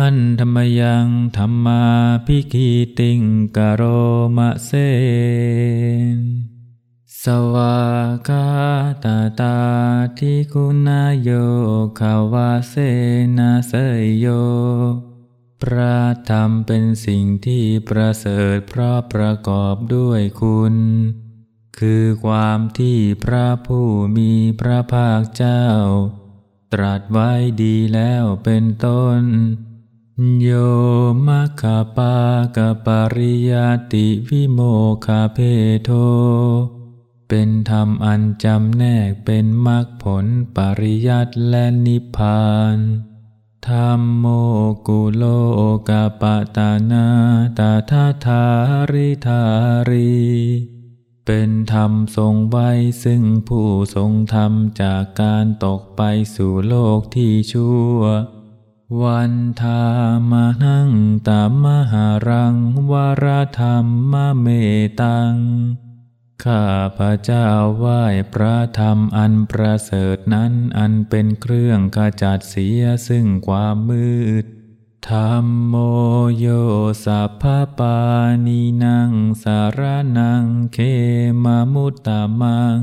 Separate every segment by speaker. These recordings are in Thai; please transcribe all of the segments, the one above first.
Speaker 1: หันธรรมยังธรรมาพิกีติงกโรมะเซนสวากาตาตาทิคุณาโยขาวาเสนาเสยโย พระธรรมเป็นสิ่งที่ประเสริฐเพราะประกอบด้วยคุณ คือความที่พระผู้มีพระภาคเจ้า ตรัสไว้ดีแล้วเป็นต้น โยมัคคปากปริยติวิโมคาเพโท เป็นธรรมอันจำแนกเป็นมรรคผลปริยัติและนิพพานธรรมโมกุโลกาปตานาตาทาทาริทารี เป็นธรรมทรงไว้ซึ่งผู้ทรงธรรมจากการตกไปสู่โลกที่ชั่ว วันทามนั่งตามมหารังวรธรรมมเมตัง ข้าพระเจ้าไหว้พระธรรมอันประเสริฐนั้นอันเป็นเครื่องขจัดเสียซึ่งความมืดธรรมโมโยสัพพปานีนังสารนังเคมามุตตามัง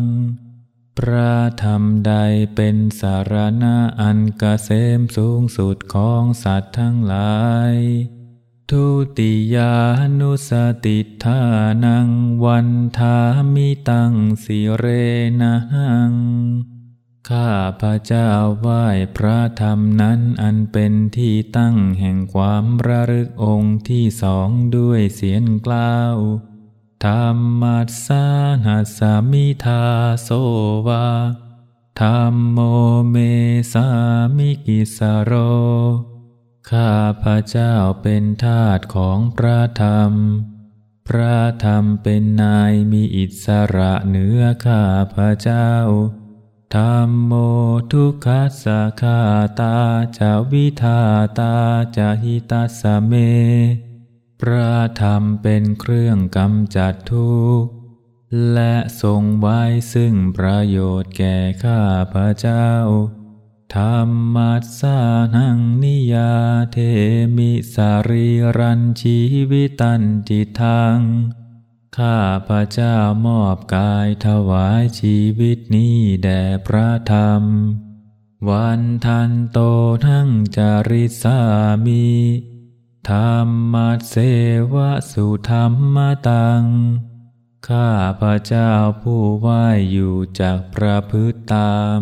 Speaker 1: พระธรรมใดเป็นสารณะอันกเกษมสูงสุดของสัตว์ทั้งหลาย ทุติยานุสติทานังวันทามิตังสิเรนัง ข้าพระเจ้าไหว้พระธรรมนั้นอันเป็นที่ตั้งแห่งความระลึกองค์ที่สองด้วยเสียงกล่าว ธรรมัสสาหัสมิทาโสวาธรรมโมเมสามิกิสโร ข้าพระเจ้าเป็นทาสของพระธรรม พระธรรมเป็นนายมีอิสระเหนือข้าพระเจ้า ธรรมโมทุกขัสสะคาตาจะวิทาตาจะหิตัสเม พระธรรมเป็นเครื่องกำจัดทุกข์และทรงไว้ซึ่งประโยชน์แก่ข้าพระเจ้า ธรรมัสสานังนิยาเทมิสารีรันชีวิตันติทังข้าพระเจ้ามอบกายถวายชีวิตนี้แด่พระธรรม วันทันโตทั้งจาริสามี ธรรมัสเสวะสุธรรมตัง ข้าพระเจ้าผู้ไหวอยู่จากประพฤติตาม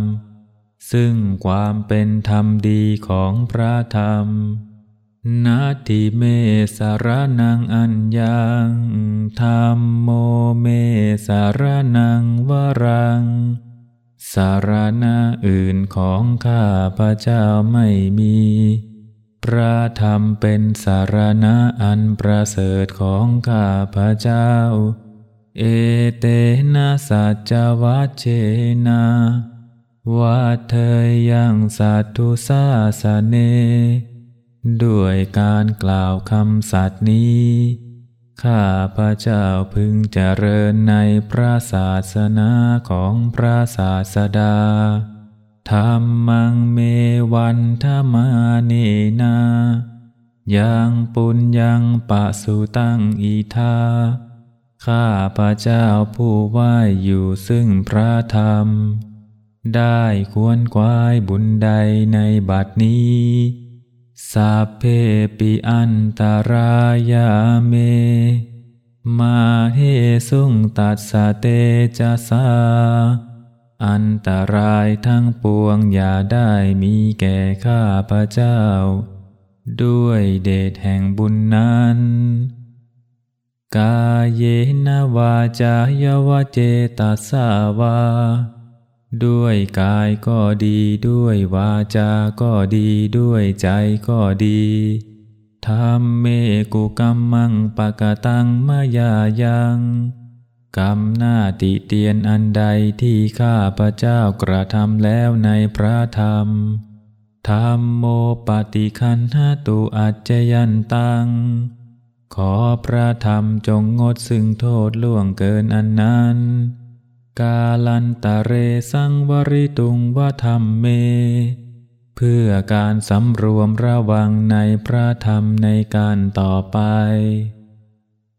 Speaker 1: ซึ่งความเป็นธรรมดีของพระธรรม นาทิเมสารนังอัญญังธรรมโมเมสารนังวรัง สารณะอื่นของข้าพระเจ้าไม่มี พระธรรมเป็นสารณะอันประเสริฐของข้าพระเจ้า เอเตนะสัจวัชเชนาว่าเธอยังสัตทุสาสเน ด้วยการกล่าวคำสัตย์นี้ ข้าพระเจ้าพึงเจริญในพระศาสนาของพระศาสดา ธรรมังเมวันธมาเนนายังปุญยังปะสุตังอีทาข้าพระเจ้าผู้ไหวอยู่ซึ่งพระธรรม ได้ควรควายบุญใดในบัดนี้สัพเพปิอันตรายาเม มาเฮสุงตัดสเตจะสา อันตรายทั้งปวงอย่าได้มีแก่ข้าพระเจ้า ด้วยเดชแห่งบุญนั้น กาเยนวาจายาวเจตาสาวา ด้วยกายก็ดีด้วยวาจาก็ดีด้วยใจก็ดีธรรมเมกุกรรมังปะกะตังมายายัง กรรมหน้าติเตียนอันใดที่ข้าพระเจ้ากระทำแล้วในพระธรรมธรรมโมปฏิคันหาตุอัจจยันตัง ขอพระธรรมจงงดซึ่งโทษล่วงเกินอันนั้น กาลันตะเรสังวริตุงวธรรมเม เพื่อการสำรวมระวังในพระธรรมในการต่อไป